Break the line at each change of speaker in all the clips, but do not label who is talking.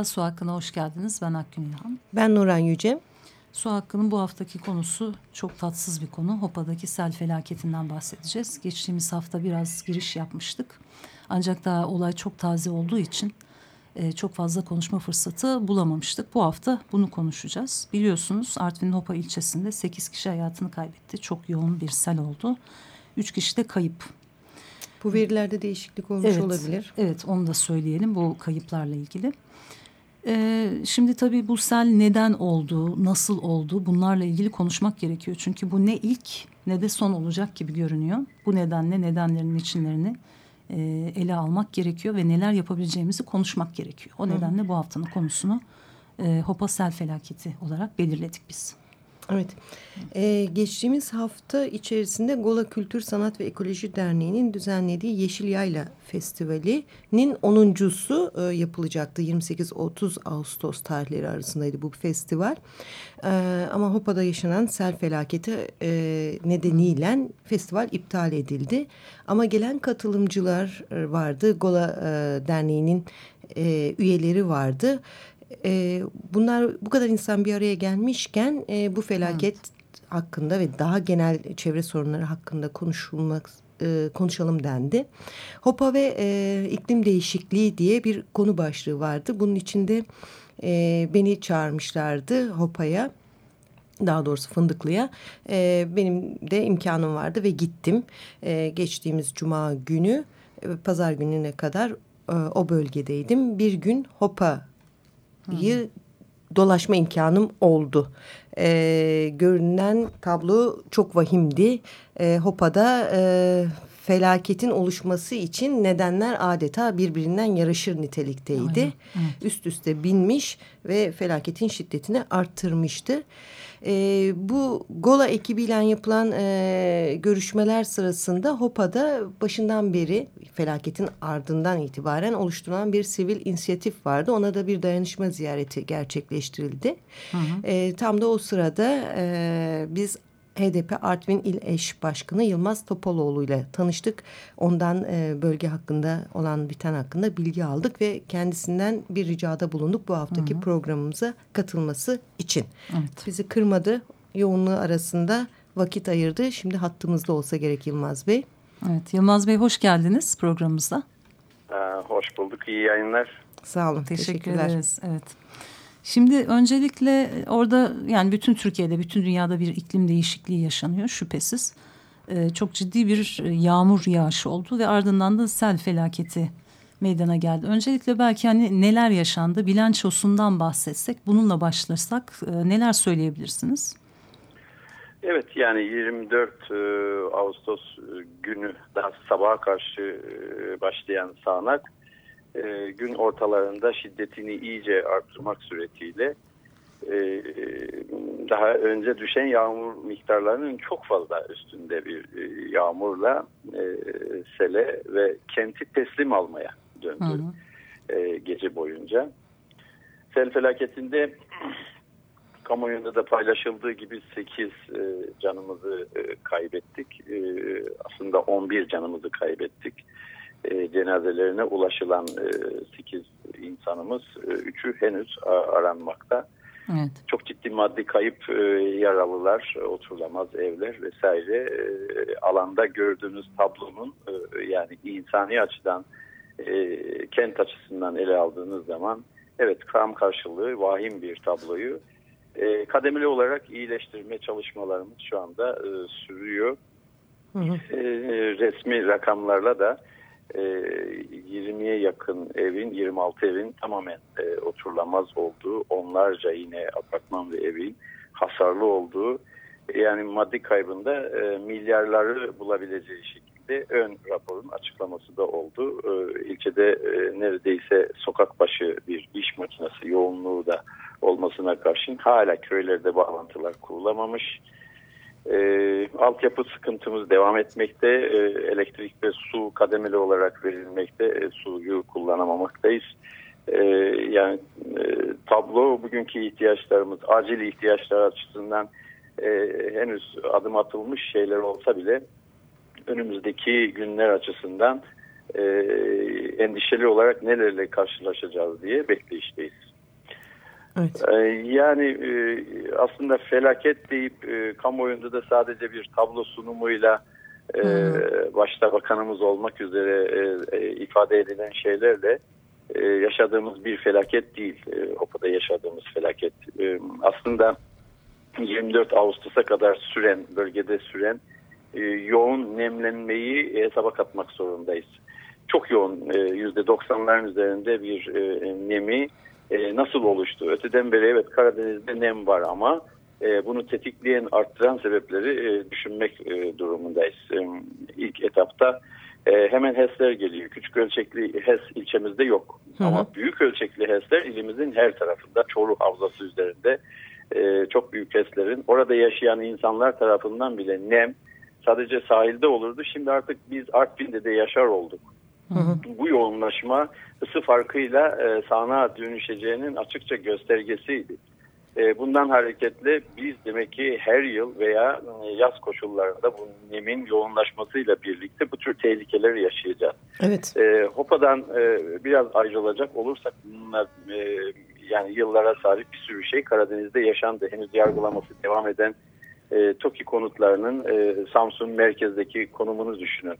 Merhaba, Su Hakkı'na hoş geldiniz. Ben Akgün İlhan.
Ben Nuran Yüce.
Su Hakkı'nın bu haftaki konusu çok tatsız bir konu. Hopa'daki sel felaketinden bahsedeceğiz. Geçtiğimiz hafta biraz giriş yapmıştık. Ancak daha olay çok taze olduğu için e, çok fazla konuşma fırsatı bulamamıştık. Bu hafta bunu konuşacağız. Biliyorsunuz Artvin Hopa ilçesinde 8 kişi hayatını kaybetti. Çok yoğun bir sel oldu. 3 kişi de kayıp.
Bu verilerde değişiklik olmuş
evet,
olabilir.
Evet onu da söyleyelim bu kayıplarla ilgili. Ee, şimdi tabii bu sel neden oldu, nasıl oldu bunlarla ilgili konuşmak gerekiyor. Çünkü bu ne ilk ne de son olacak gibi görünüyor. Bu nedenle nedenlerin içinlerini e, ele almak gerekiyor ve neler yapabileceğimizi konuşmak gerekiyor. O nedenle bu haftanın konusunu e, Hopa sel felaketi olarak belirledik biz.
Evet. Ee, geçtiğimiz hafta içerisinde Gola Kültür Sanat ve Ekoloji Derneği'nin düzenlediği Yeşil Yayla Festivali'nin onuncusu e, yapılacaktı. 28-30 Ağustos tarihleri arasındaydı bu festival. Ee, ama Hopa'da yaşanan sel felaketi e, nedeniyle festival iptal edildi. Ama gelen katılımcılar e, vardı. Gola e, Derneği'nin e, üyeleri vardı e, bunlar bu kadar insan bir araya gelmişken e, bu felaket evet. hakkında ve daha genel çevre sorunları hakkında konuşulmak e, konuşalım dendi. Hopa ve e, iklim değişikliği diye bir konu başlığı vardı. Bunun içinde e, beni çağırmışlardı Hopa'ya daha doğrusu Fındıklı'ya e, benim de imkanım vardı ve gittim. E, geçtiğimiz cuma günü e, pazar gününe kadar e, o bölgedeydim. Bir gün Hopa Hı. dolaşma imkanım oldu. Ee, görünen tablo çok vahimdi. Ee, Hopa'da e, felaketin oluşması için nedenler adeta birbirinden yarışır nitelikteydi. Aynen. Evet. Üst üste binmiş ve felaketin şiddetini arttırmıştı. E, bu Gola ekibiyle yapılan e, görüşmeler sırasında HOPA'da başından beri felaketin ardından itibaren oluşturulan bir sivil inisiyatif vardı. Ona da bir dayanışma ziyareti gerçekleştirildi. Hı hı. E, tam da o sırada e, biz HDP Artvin İl Eş Başkanı Yılmaz Topaloğlu ile tanıştık. Ondan e, bölge hakkında olan biten hakkında bilgi aldık ve kendisinden bir ricada bulunduk bu haftaki hı hı. programımıza katılması için. Evet. Bizi kırmadı. Yoğunluğu arasında vakit ayırdı. Şimdi hattımızda olsa gerek Yılmaz Bey.
Evet Yılmaz Bey hoş geldiniz programımıza.
Ee, hoş bulduk. İyi yayınlar.
Sağ olun.
Teşekkür teşekkürler. ederiz. Evet. Şimdi öncelikle orada yani bütün Türkiye'de, bütün dünyada bir iklim değişikliği yaşanıyor şüphesiz. Ee, çok ciddi bir yağmur yağışı oldu ve ardından da sel felaketi meydana geldi. Öncelikle belki hani neler yaşandı bilançosundan bahsetsek bununla başlarsak e, neler söyleyebilirsiniz?
Evet yani 24 e, Ağustos günü daha sabaha karşı e, başlayan sağanak e, gün ortalarında şiddetini iyice arttırmak suretiyle e, daha önce düşen yağmur miktarlarının çok fazla üstünde bir e, yağmurla e, sele ve kenti teslim almaya döndü hı hı. E, gece boyunca. Sel felaketinde kamuoyunda da paylaşıldığı gibi 8 e, canımızı e, kaybettik. E, aslında 11 canımızı kaybettik e, cenazelerine ulaşılan e, 8 insanımız, e, 3'ü henüz aranmakta. Evet. Çok ciddi maddi kayıp e, yaralılar, oturulamaz evler vesaire e, alanda gördüğünüz tablonun e, yani insani açıdan e, kent açısından ele aldığınız zaman evet kram karşılığı vahim bir tabloyu e, kademeli olarak iyileştirme çalışmalarımız şu anda e, sürüyor. Hı hı. E, resmi rakamlarla da e, 20'ye yakın evin, 26 evin tamamen e, oturulamaz olduğu, onlarca yine apartman ve evin hasarlı olduğu, yani maddi kaybında e, milyarları bulabileceği şekilde ön raporun açıklaması da oldu. E, ilçede e, neredeyse sokak başı bir iş makinesi yoğunluğu da olmasına karşın hala köylerde bağlantılar kurulamamış. E, altyapı sıkıntımız devam etmekte. E, elektrik ve su kademeli olarak verilmekte. E, suyu kullanamamaktayız. E, yani e, tablo bugünkü ihtiyaçlarımız, acil ihtiyaçlar açısından e, henüz adım atılmış şeyler olsa bile önümüzdeki günler açısından e, endişeli olarak nelerle karşılaşacağız diye bekleyişteyiz. Evet. E, yani e, aslında felaket deyip e, kamuoyunda da sadece bir tablo sunumuyla e, başta bakanımız olmak üzere e, e, ifade edilen şeylerle e, yaşadığımız bir felaket değil. E, OPA'da yaşadığımız felaket. E, aslında 24 Ağustos'a kadar süren, bölgede süren e, yoğun nemlenmeyi hesaba katmak zorundayız. Çok yoğun e, %90'ların üzerinde bir e, nemi e, nasıl oluştu? Öteden beri evet Karadeniz'de nem var ama e, bunu tetikleyen, arttıran sebepleri e, düşünmek e, durumundayız. E, ilk etapta e, hemen HES'ler geliyor. Küçük ölçekli HES ilçemizde yok. Hı hı. Ama büyük ölçekli HES'ler ilimizin her tarafında. Çoruh Havzası üzerinde e, çok büyük HES'lerin. Orada yaşayan insanlar tarafından bile nem sadece sahilde olurdu. Şimdi artık biz Artvin'de de yaşar olduk. Hı hı. Bu yoğunlaşma ısı farkıyla e, sahna dönüşeceğinin açıkça göstergesiydi. E, bundan hareketle biz demek ki her yıl veya e, yaz koşullarında bu nemin yoğunlaşmasıyla birlikte bu tür tehlikeleri yaşayacağız. Evet. E, Hopa'dan e, biraz ayrılacak olursak bunlar e, yani yıllara sahip bir sürü şey Karadeniz'de yaşandı. Henüz yargılaması devam eden e, TOKİ konutlarının e, Samsun merkezdeki konumunu düşünün.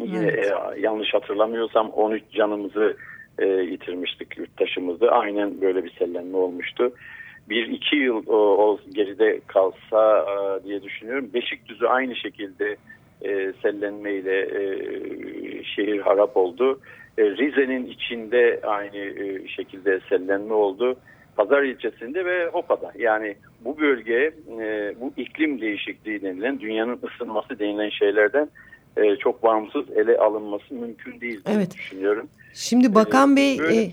Evet. E, yanlış hatırlamıyorsam 13 canımızı e, yitirmiştik yurttaşımızı. Aynen böyle bir sellenme olmuştu bir iki yıl o, o geride kalsa e, diye düşünüyorum. Beşikdüzü aynı şekilde e, sellenmeyle e, şehir harap oldu. E, Rize'nin içinde aynı e, şekilde sellenme oldu. Pazar ilçesinde ve Hopa'da. Yani bu bölge e, bu iklim değişikliği denilen dünyanın ısınması denilen şeylerden e, çok bağımsız ele alınması mümkün değil evet. düşünüyorum.
Şimdi Bakan ee, Bey, böyle...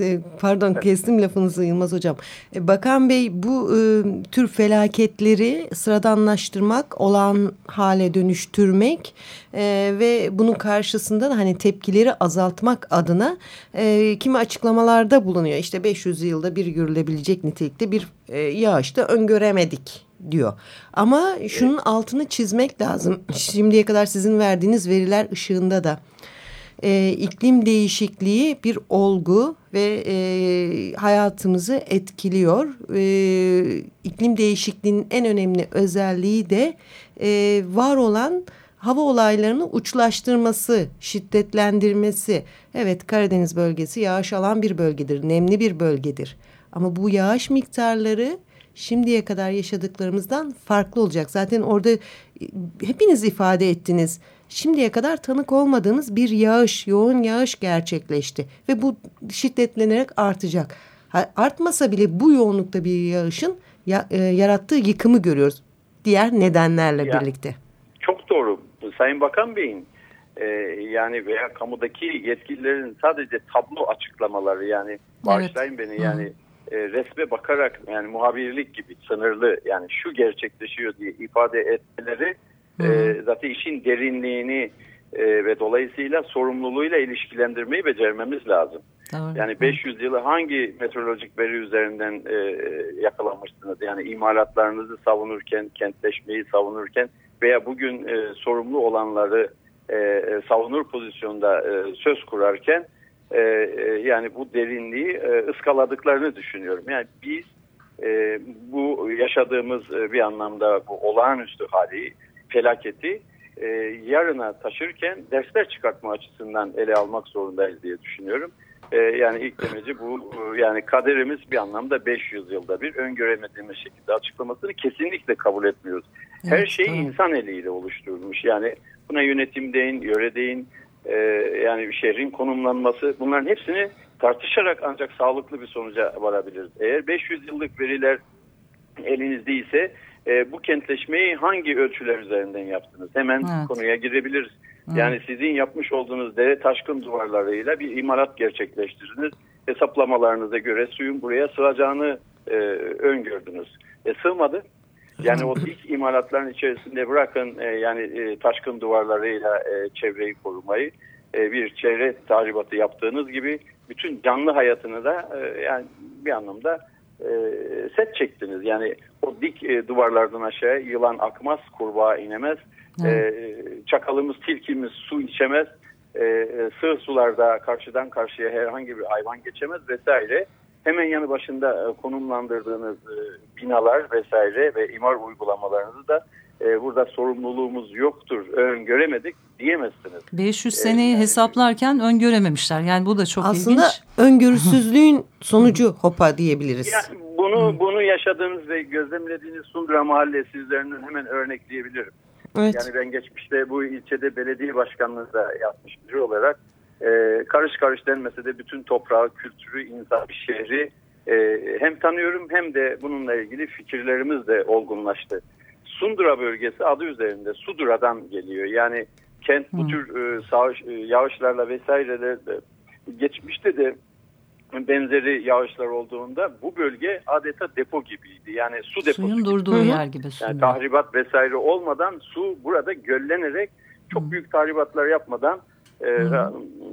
e, pardon kestim lafınızı Yılmaz Hocam. E, Bakan Bey bu e, tür felaketleri sıradanlaştırmak, olan hale dönüştürmek e, ve bunun karşısında da hani tepkileri azaltmak adına e, kimi açıklamalarda bulunuyor. İşte 500 yılda bir görülebilecek nitelikte bir e, yağışta öngöremedik diyor. Ama şunun altını çizmek lazım. Şimdiye kadar sizin verdiğiniz veriler ışığında da e, iklim değişikliği bir olgu ve e, hayatımızı etkiliyor. E, iklim değişikliğinin en önemli özelliği de e, var olan hava olaylarını uçlaştırması, şiddetlendirmesi. Evet Karadeniz bölgesi yağış alan bir bölgedir, nemli bir bölgedir. Ama bu yağış miktarları şimdiye kadar yaşadıklarımızdan farklı olacak. Zaten orada e, hepiniz ifade ettiniz. Şimdiye kadar tanık olmadığımız bir yağış, yoğun yağış gerçekleşti ve bu şiddetlenerek artacak. Artmasa bile bu yoğunlukta bir yağışın ya, e, yarattığı yıkımı görüyoruz. Diğer nedenlerle ya, birlikte.
Çok doğru. Sayın Bakan Bey'in e, yani veya kamudaki yetkililerin sadece tablo açıklamaları yani bağışlayın evet. beni yani e, resme bakarak yani muhabirlik gibi sınırlı yani şu gerçekleşiyor diye ifade etmeleri e, zaten işin derinliğini e, ve dolayısıyla sorumluluğuyla ilişkilendirmeyi becermemiz lazım. Doğru. Yani 500 yılı hangi meteorolojik veri üzerinden e, yakalamışsınız? Yani imalatlarınızı savunurken, kentleşmeyi savunurken veya bugün e, sorumlu olanları e, e savunur pozisyonda e, söz kurarken e, e, yani bu derinliği e, ıskaladıklarını düşünüyorum. Yani biz e, bu yaşadığımız e, bir anlamda bu olağanüstü hali, felaketi e, yarına taşırken dersler çıkartma açısından ele almak zorundayız diye düşünüyorum. E, yani ilk demeci bu yani kaderimiz bir anlamda 500 yılda bir öngöremediğimiz şekilde açıklamasını kesinlikle kabul etmiyoruz. Her şey insan eliyle oluşturulmuş. Yani buna yönetim deyin, yöre deyin, e, yani şehrin konumlanması bunların hepsini tartışarak ancak sağlıklı bir sonuca varabiliriz. Eğer 500 yıllık veriler elinizde ise e, bu kentleşmeyi hangi ölçüler üzerinden yaptınız? Hemen evet. konuya girebiliriz. Evet. Yani sizin yapmış olduğunuz dere taşkın duvarlarıyla bir imalat gerçekleştirdiniz. Hesaplamalarınıza göre suyun buraya sığacağını e, öngördünüz. E, sığmadı. Yani o ilk imalatların içerisinde bırakın e, yani e, taşkın duvarlarıyla e, çevreyi korumayı e, bir çevre tahribatı yaptığınız gibi bütün canlı hayatını da e, yani bir anlamda e, set çektiniz. Yani o dik e, duvarlardan aşağıya yılan akmaz, kurbağa inemez, e, çakalımız, tilkimiz su içemez, e, e, sığ sularda karşıdan karşıya herhangi bir hayvan geçemez vesaire. Hemen yanı başında e, konumlandırdığınız e, binalar vesaire ve imar uygulamalarınızı da e, burada sorumluluğumuz yoktur, öngöremedik diyemezsiniz.
500 seneyi ee, hesaplarken öngörememişler. Yani bu da çok
Aslında
ilginç.
Aslında öngörüsüzlüğün sonucu hopa diyebiliriz.
Yani bunu bunu yaşadığınız ve gözlemlediğiniz Sundra Mahalle sizlerinden hemen örnekleyebilirim. Evet. Yani ben geçmişte bu ilçede belediye başkanlığı da yapmış biri olarak e, karış karış denmese de bütün toprağı, kültürü, insan, şehri e, hem tanıyorum hem de bununla ilgili fikirlerimiz de olgunlaştı. Sundura bölgesi adı üzerinde Sudura'dan geliyor. Yani kent bu tür e, sağış, e, yağışlarla vesaireler geçmişte de benzeri yağışlar olduğunda bu bölge adeta depo gibiydi. Yani su deposu.
Suyun gibi. durduğu Hı. yer gibi.
Yani tahribat vesaire olmadan su burada göllenerek çok Hı. büyük tahribatlar yapmadan e,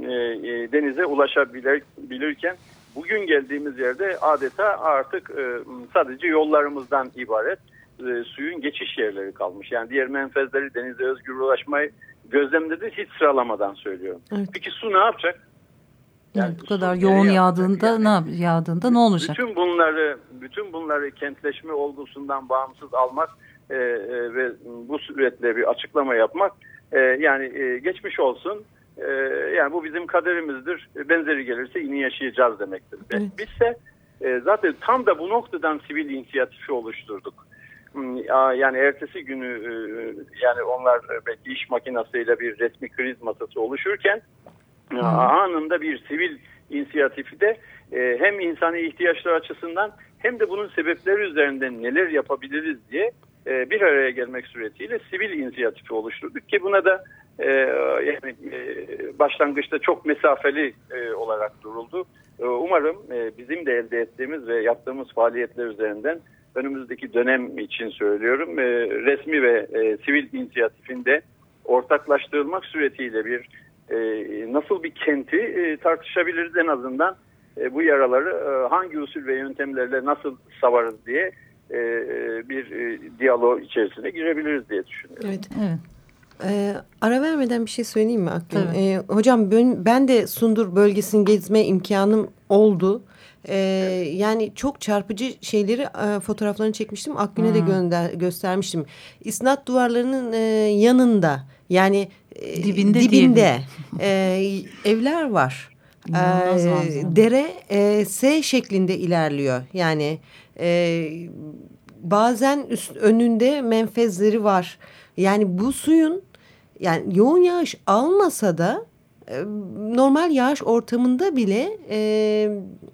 e, e, denize ulaşabilirken bugün geldiğimiz yerde adeta artık e, sadece yollarımızdan ibaret e, suyun geçiş yerleri kalmış. Yani diğer menfezleri denize özgür ulaşmayı gözlemledi hiç sıralamadan söylüyorum. Evet. Peki su ne yapacak?
Yani bu kadar yoğun yağdığında yani, ne yap yağdığında ne olacak?
Bütün bunları bütün bunları kentleşme olgusundan bağımsız almak e, e, ve bu suretle bir açıklama yapmak e, yani e, geçmiş olsun. E, yani bu bizim kaderimizdir. Benzeri gelirse yine yaşayacağız demektir. Evet. Bizse e, zaten tam da bu noktadan sivil inisiyatifi oluşturduk. Hmm, yani ertesi günü e, yani onlar belki iş makinasıyla bir resmi kriz masası oluşurken hmm. anında bir sivil inisiyatifi de e, hem insani ihtiyaçlar açısından hem de bunun sebepleri üzerinden neler yapabiliriz diye e, bir araya gelmek suretiyle sivil inisiyatifi oluşturduk ki buna da yani başlangıçta çok mesafeli olarak duruldu. Umarım bizim de elde ettiğimiz ve yaptığımız faaliyetler üzerinden önümüzdeki dönem için söylüyorum e, resmi ve e, sivil inisiyatifinde ortaklaştırılmak suretiyle bir e, nasıl bir kenti e, tartışabiliriz en azından e, bu yaraları e, hangi usul ve yöntemlerle nasıl savarız diye e, e bir e, diyalog içerisine girebiliriz diye düşünüyorum.
Evet. evet. Ee, ara vermeden bir şey söyleyeyim mi Akgün? Ee, hocam ben, ben de Sundur bölgesini gezme imkanım oldu. Ee, Yani çok çarpıcı şeyleri e, fotoğraflarını çekmiştim. Akgün'e hmm. de gönder, göstermiştim. İsnat duvarlarının e, yanında yani
e, dibinde,
dibinde e, evler var. E, dere e, S şeklinde ilerliyor. Yani e, bazen üst önünde menfezleri var. Yani bu suyun yani yoğun yağış almasa da e, normal yağış ortamında bile e,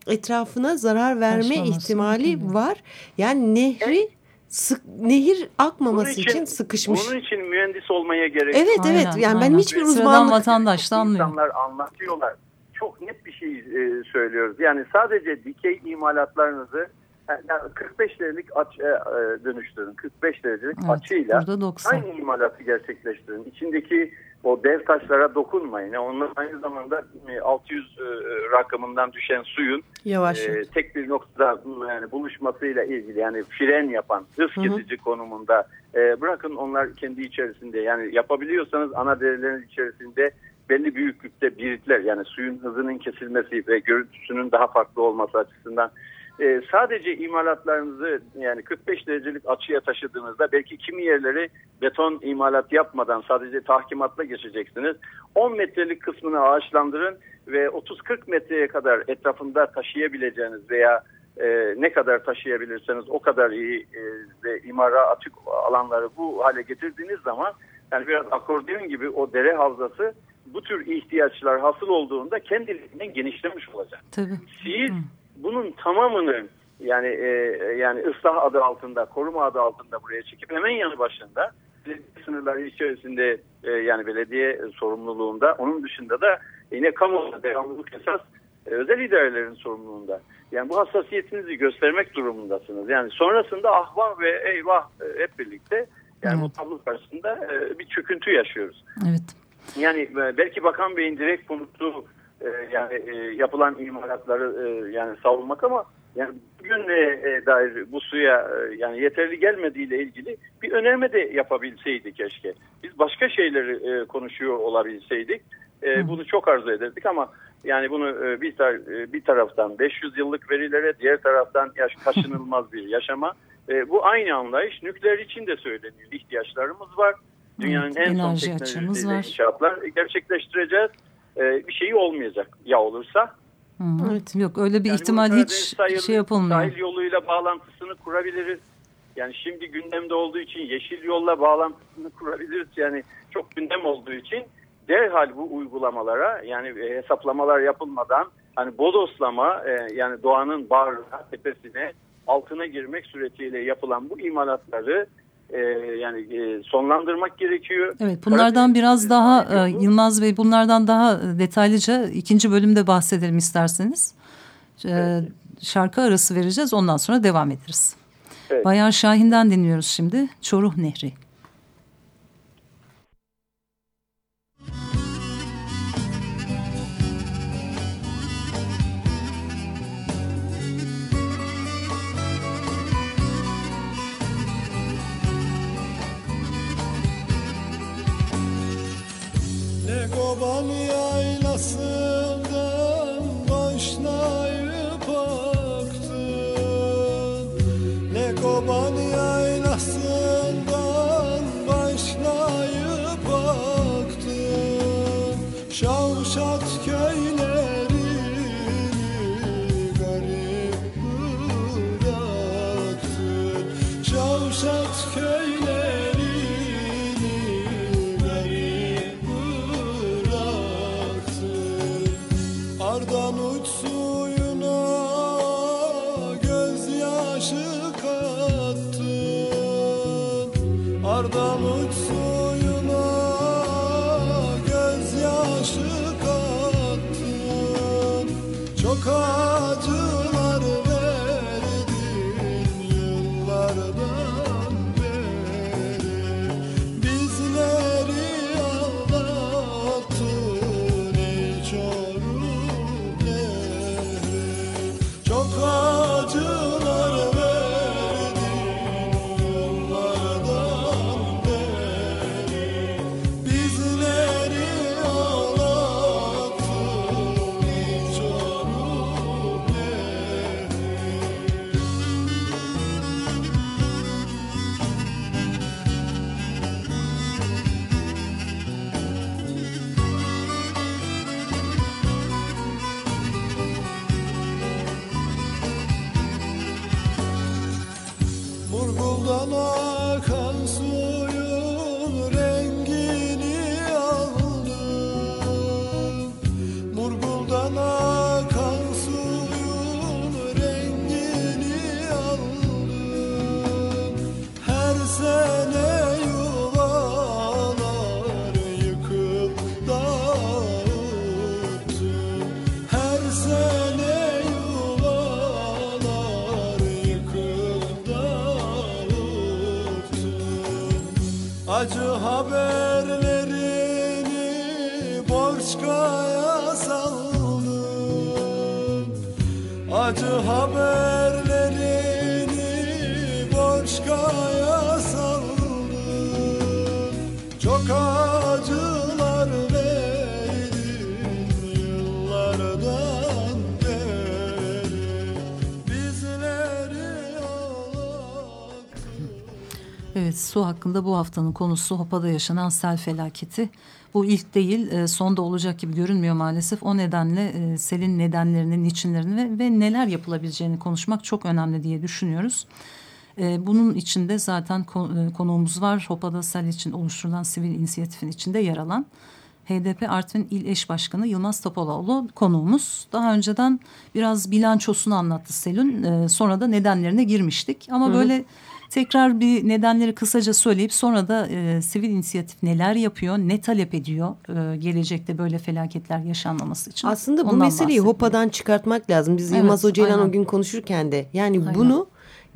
etrafına zarar verme Taşlaması, ihtimali gibi. var. Yani nehri sık, nehir akmaması için, için sıkışmış.
Bunun için mühendis olmaya gerek
yok. Evet evet yani aynen. ben hiçbir uzmanlık... Sıradan
vatandaş da anlıyor.
İnsanlar anlatıyorlar. Çok net bir şey e, söylüyoruz. Yani sadece dikey imalatlarınızı yani 45 derecelik açı e, e, dönüştürün. 45 derecelik evet, açıyla aynı imalatı gerçekleştirin. İçindeki o dev taşlara dokunmayın. Yani onlar aynı zamanda 600 e, rakamından düşen suyun Yavaş. E, tek bir noktada yani buluşmasıyla ilgili yani fren yapan, hız kesici konumunda e, bırakın onlar kendi içerisinde yani yapabiliyorsanız ana derelerin içerisinde belli büyüklükte biritler yani suyun hızının kesilmesi ve görüntüsünün daha farklı olması açısından e, sadece imalatlarınızı yani 45 derecelik açıya taşıdığınızda belki kimi yerleri beton imalat yapmadan sadece tahkimatla geçeceksiniz. 10 metrelik kısmını ağaçlandırın ve 30-40 metreye kadar etrafında taşıyabileceğiniz veya e, ne kadar taşıyabilirseniz o kadar iyi e, ve imara açık alanları bu hale getirdiğiniz zaman yani biraz akordeon gibi o dere havzası bu tür ihtiyaçlar hasıl olduğunda kendiliğinden genişlemiş olacak.
Tabii.
Siz Hı bunun tamamını yani e, yani ıslah adı altında, koruma adı altında buraya çekip hemen yanı başında sınırları içerisinde e, yani belediye sorumluluğunda onun dışında da yine kamu devamlılık esas e, özel idarelerin sorumluluğunda. Yani bu hassasiyetinizi göstermek durumundasınız. Yani sonrasında ahvah ve eyvah e, hep birlikte yani evet. bu tablo karşısında e, bir çöküntü yaşıyoruz.
Evet.
Yani e, belki Bakan Bey'in direkt konuştuğu e, yani e, yapılan imalatları e, yani savunmak ama yani bugün e, e, dair bu suya e, yani yeterli gelmediğiyle ilgili bir önerme de yapabilseydik keşke. Biz başka şeyleri e, konuşuyor olabilseydik e, bunu çok arzu ederdik ama yani bunu e, bir, tar e, bir taraftan 500 yıllık verilere diğer taraftan yaş kaçınılmaz bir yaşama. E, bu aynı anlayış nükleer için de söyleniyor. İhtiyaçlarımız var. Dünyanın evet, en son teknolojisiyle inşaatlar gerçekleştireceğiz. E, bir şeyi olmayacak ya olursa.
Hı. Evet, yok öyle bir yani ihtimal hiç sayılı, şey yapılmıyor.
Sahil yoluyla bağlantısını kurabiliriz. Yani şimdi gündemde olduğu için yeşil yolla bağlantısını kurabiliriz. Yani çok gündem olduğu için derhal bu uygulamalara yani hesaplamalar yapılmadan hani bodoslama e, yani doğanın bağrına, tepesine, altına girmek suretiyle yapılan bu imalatları e, yani e, sonlandırmak gerekiyor.
Evet bunlardan biraz daha e, Yılmaz Bey bunlardan daha detaylıca ikinci bölümde bahsedelim isterseniz. E, evet. Şarkı arası vereceğiz ondan sonra devam ederiz. Evet. Bayan Şahin'den dinliyoruz şimdi Çoruh Nehri.
me. Ardalık suyuna gözyaşı kattın. Çok ağır dala
su hakkında bu haftanın konusu Hopa'da yaşanan sel felaketi. Bu ilk değil e, son da olacak gibi görünmüyor maalesef. O nedenle e, selin nedenlerini, niçinlerini ve, ve neler yapılabileceğini konuşmak çok önemli diye düşünüyoruz. E, bunun içinde zaten konuğumuz var. Hopa'da sel için oluşturulan sivil inisiyatifin içinde yer alan HDP Artvin İl Eş Başkanı Yılmaz Topaloğlu konuğumuz. Daha önceden biraz bilançosunu anlattı Selin. Ee, sonra da nedenlerine girmiştik. Ama böyle tekrar bir nedenleri kısaca söyleyip sonra da e, sivil inisiyatif neler yapıyor, ne talep ediyor e, gelecekte böyle felaketler yaşanmaması için.
Aslında bu meseleyi. Hopa'dan çıkartmak lazım. Biz
Evet,
Yılmaz Hoca'yla o gün konuşurken de yani
Aynen.
bunu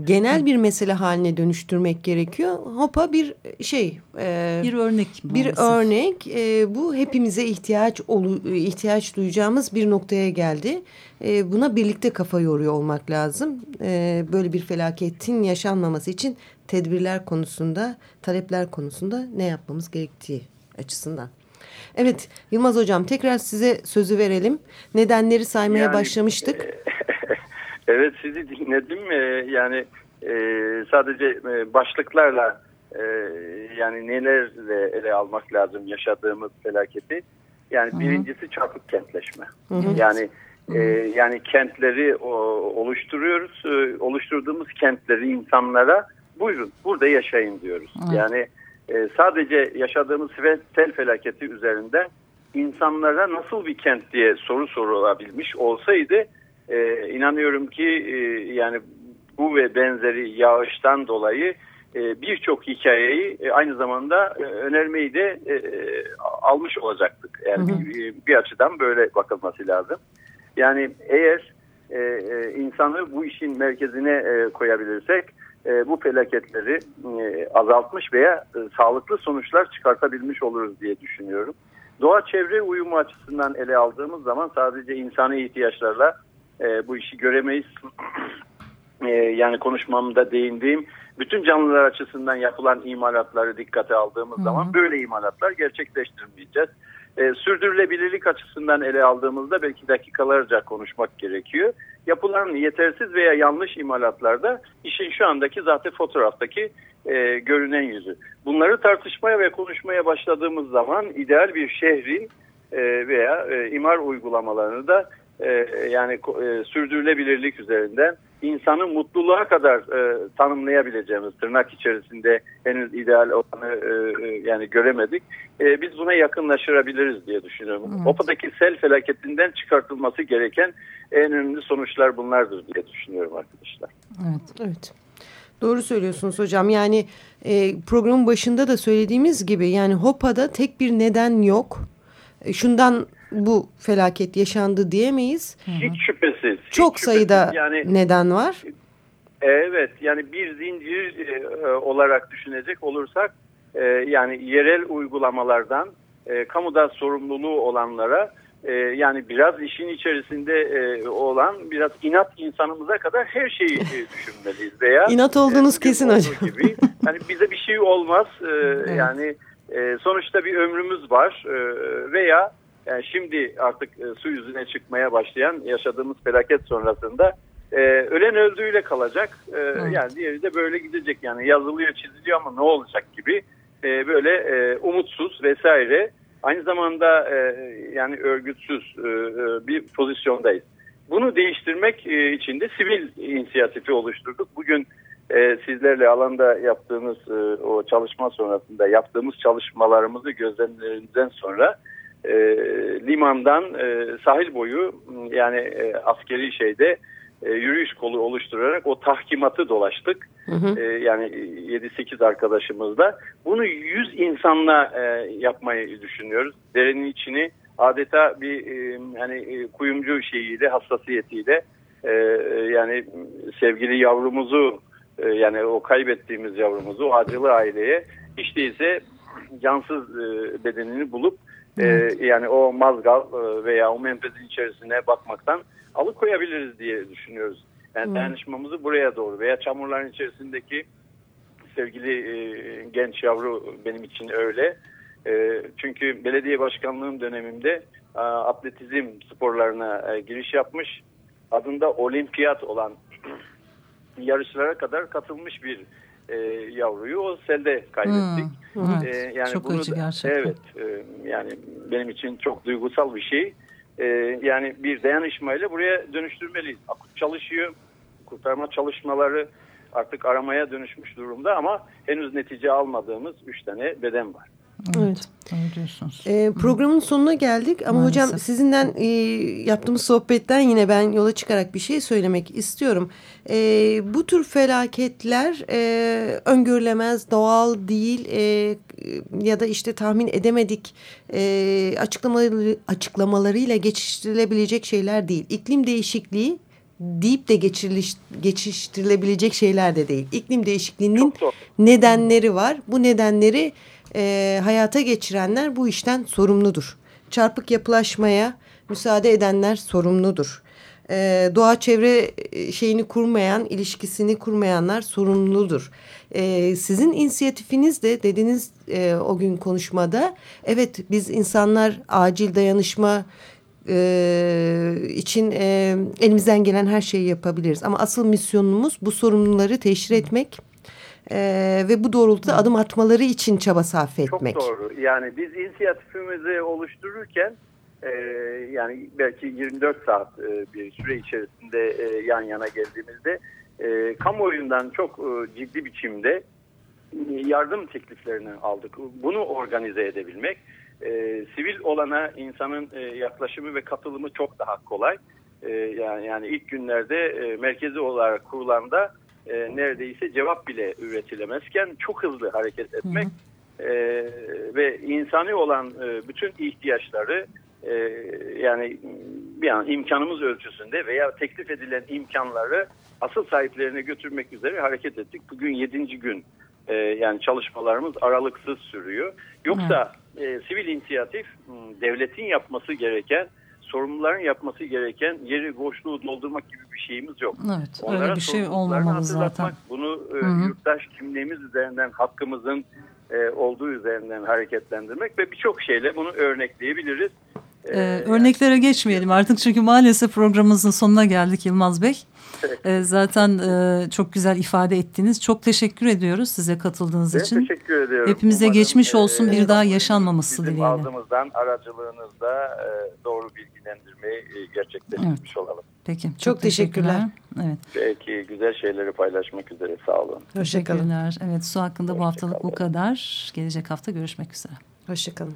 genel bir mesele haline dönüştürmek gerekiyor. Hopa bir şey e,
bir örnek
bir
maalesef.
örnek e, bu hepimize ihtiyaç olu, ihtiyaç duyacağımız bir noktaya geldi. E, buna birlikte kafa yoruyor olmak lazım. E, böyle bir felaketin yaşanmaması için tedbirler konusunda, talepler konusunda ne yapmamız gerektiği açısından. Evet Yılmaz Hocam tekrar size sözü verelim. Nedenleri saymaya
Yani,
başlamıştık.
Evet sizi dinledim. Ee, yani e, sadece e, başlıklarla e, yani nelerle ele almak lazım yaşadığımız felaketi. Yani birincisi çarpık kentleşme. Yani e, yani kentleri o, oluşturuyoruz. E, oluşturduğumuz kentleri insanlara buyurun burada yaşayın diyoruz.
Evet.
Yani e, sadece yaşadığımız sel felaketi üzerinden insanlara nasıl bir kent diye soru sorulabilmiş olsaydı e, inanıyorum ki e, yani bu ve benzeri yağıştan dolayı e, birçok hikayeyi e, aynı zamanda e, önermeyi de e, e, almış olacaktık. Yani Bir, bir açıdan böyle bakılması lazım. Yani eğer e, e, insanı bu işin merkezine e, koyabilirsek e, bu felaketleri e, azaltmış veya e, sağlıklı sonuçlar çıkartabilmiş oluruz diye düşünüyorum. Doğa çevre uyumu açısından ele aldığımız zaman sadece insani ihtiyaçlarla e, bu işi göremeyiz. E, yani konuşmamda değindiğim bütün canlılar açısından yapılan imalatları dikkate aldığımız zaman böyle imalatlar gerçekleştirmeyeceğiz. E, sürdürülebilirlik açısından ele aldığımızda belki dakikalarca konuşmak gerekiyor. Yapılan yetersiz veya yanlış imalatlarda işin şu andaki zaten fotoğraftaki e, görünen yüzü. Bunları tartışmaya ve konuşmaya başladığımız zaman ideal bir şehrin e, veya e, imar uygulamalarını da yani ko- e, sürdürülebilirlik üzerinden insanı mutluluğa kadar e, tanımlayabileceğimiz tırnak içerisinde henüz ideal olanı e, e, yani göremedik. E, biz buna yakınlaştırabiliriz diye düşünüyorum.
Evet.
OPA'daki sel felaketinden çıkartılması gereken en önemli sonuçlar bunlardır diye düşünüyorum arkadaşlar.
Evet.
Evet. Doğru söylüyorsunuz hocam. Yani e, programın başında da söylediğimiz gibi yani Hopa'da tek bir neden yok. E, şundan bu felaket yaşandı diyemeyiz.
Hiç şüphesiz. hiç
Çok
şüphesiz.
sayıda
yani
neden var.
Evet yani bir zincir e, olarak düşünecek olursak e, yani yerel uygulamalardan e, kamuda sorumluluğu olanlara e, yani biraz işin içerisinde e, olan biraz inat insanımıza kadar her şeyi e, düşünmeliyiz veya
İnat olduğunuz
bugün
kesin hocam.
Gibi, yani bize bir şey olmaz e, yani e, sonuçta bir ömrümüz var e, veya yani şimdi artık e, su yüzüne çıkmaya başlayan yaşadığımız felaket sonrasında e, ölen öldüğüyle kalacak. E, Yani diğeri de böyle gidecek. Yani yazılıyor çiziliyor ama ne olacak gibi e, böyle e, umutsuz vesaire. Aynı zamanda e, yani örgütsüz e, e, bir pozisyondayız. Bunu değiştirmek e, için de sivil inisiyatifi oluşturduk. Bugün e, sizlerle alanda yaptığımız e, o çalışma sonrasında yaptığımız çalışmalarımızı gözlemlerinden sonra e, limandan e, sahil boyu yani e, askeri şeyde e, yürüyüş kolu oluşturarak o tahkimatı dolaştık. E, yani 7-8 arkadaşımızla. Bunu 100 insanla e, yapmayı düşünüyoruz. Derenin içini adeta bir e, hani e, kuyumcu şeyiyle, hassasiyetiyle e, yani sevgili yavrumuzu e, yani o kaybettiğimiz yavrumuzu o acılı aileye hiç değilse cansız e, bedenini bulup e, yani o mazgal e, veya o menfezin içerisine bakmaktan alıkoyabiliriz diye düşünüyoruz. Yani dayanışmamızı buraya doğru veya çamurların içerisindeki sevgili e, genç yavru benim için öyle. E, çünkü belediye başkanlığım dönemimde a, atletizm sporlarına e, giriş yapmış. Adında olimpiyat olan yarışlara kadar katılmış bir e, yavruyu o selde kaybettik.
Hmm, evet.
E, yani
Çok
bunu
acı gerçekten.
Evet, e, yani benim için çok duygusal bir şey. E, yani bir dayanışmayla buraya dönüştürmeliyiz. Akut çalışıyor, kurtarma çalışmaları artık aramaya dönüşmüş durumda ama henüz netice almadığımız üç tane beden var.
Evet. Diyorsunuz.
E, programın sonuna geldik ama
Maalesef.
hocam sizinden e, yaptığımız sohbetten yine ben yola çıkarak bir şey söylemek istiyorum. E, bu tür felaketler e, öngörülemez, doğal değil e, ya da işte tahmin edemedik e, açıklamaları, açıklamalarıyla geçiştirilebilecek şeyler değil. İklim değişikliği deyip de geçiriliş, geçiştirilebilecek şeyler de değil. İklim değişikliğinin nedenleri var. Bu nedenleri e, hayata geçirenler bu işten sorumludur. Çarpık yapılaşmaya müsaade edenler sorumludur. E, doğa çevre e, şeyini kurmayan, ilişkisini kurmayanlar sorumludur. E, sizin inisiyatifiniz de dediniz e, o gün konuşmada, evet biz insanlar acil dayanışma e, için e, elimizden gelen her şeyi yapabiliriz. Ama asıl misyonumuz bu sorumluları teşhir etmek e, ve bu doğrultuda adım atmaları için çaba sarf etmek.
Çok doğru. Yani biz inisiyatifimizi oluştururken e, yani belki 24 saat e, bir süre içerisinde e, yan yana geldiğimizde e, kamuoyundan çok e, ciddi biçimde e, yardım tekliflerini aldık. Bunu organize edebilmek e, sivil olana insanın e, yaklaşımı ve katılımı çok daha kolay. E, yani, yani ilk günlerde e, merkezi olarak kurulanda e, neredeyse cevap bile üretilemezken çok hızlı hareket etmek e, ve insani olan e, bütün ihtiyaçları e, yani bir an imkanımız ölçüsünde veya teklif edilen imkanları asıl sahiplerine götürmek üzere hareket ettik. Bugün yedinci gün e, yani çalışmalarımız aralıksız sürüyor. Yoksa e, sivil inisiyatif devletin yapması gereken sorumluların yapması gereken yeri boşluğu doldurmak gibi bir şeyimiz yok.
Evet. Öyle
Onlara
bir şey olmamalı zaten.
Bunu e,
Hı hı.
yurttaş kimliğimiz üzerinden hakkımızın e, olduğu üzerinden hareketlendirmek ve birçok şeyle bunu örnekleyebiliriz.
Ee,
E,
örneklere geçmeyelim artık çünkü maalesef programımızın sonuna geldik Yılmaz Bey. Ee, zaten e, çok güzel ifade ettiniz. Çok teşekkür ediyoruz size katıldığınız
Ben
için.
teşekkür ediyorum.
Hepimize
Umarım,
geçmiş olsun, bir
e,
daha yaşanmaması
bizim
dileğiyle.
ağzımızdan, aracılığınızda e, doğru bilgilendirmeyi e, gerçekleştirmiş olalım.
Peki. Çok,
Çok teşekkürler.
Evet.
Belki güzel şeyleri paylaşmak üzere. Sağ olun.
Hoşçakalın.
Teşekkürler. Evet su hakkında bu haftalık bu kadar. Gelecek hafta görüşmek üzere.
Hoşçakalın.